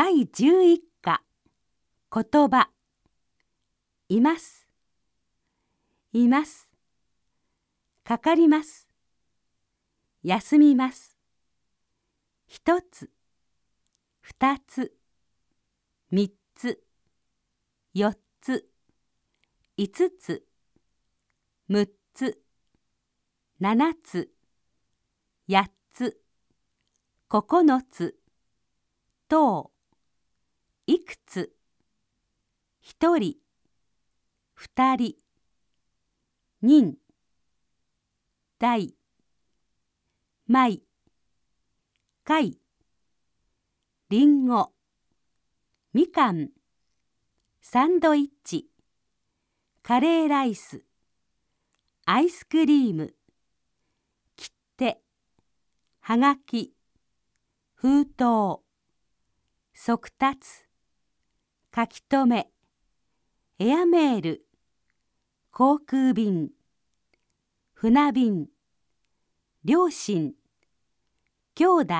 第11課。言葉。います。います。かかります。休みます。一つ。二つ。三つ。四つ。五つ。六つ。七つ。八つ。九つ。等いくつ一人。二人。人。大。米貝りんご。みかん。サンドイッチ。カレーライス。アイスクリーム。切手。はがき。封筒。速達。書き留め。エアメール航空便船便両親兄弟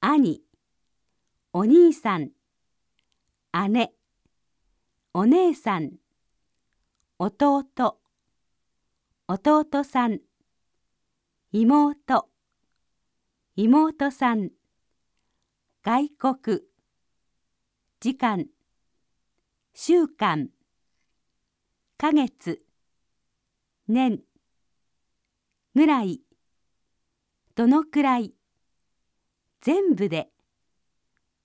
兄お兄さん姉お姉さん弟弟さん妹妹さん外国時間。週間。ヶ月。年。ぐらい。どのくらい。全部で。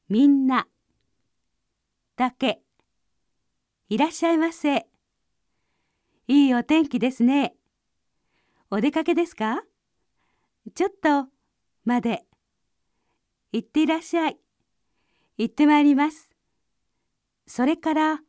みんな。だけ。いらっしゃいませ。いいお天気ですね。お出かけですか？ちょっとまで。行っていらっしゃい。行ってまいります。それから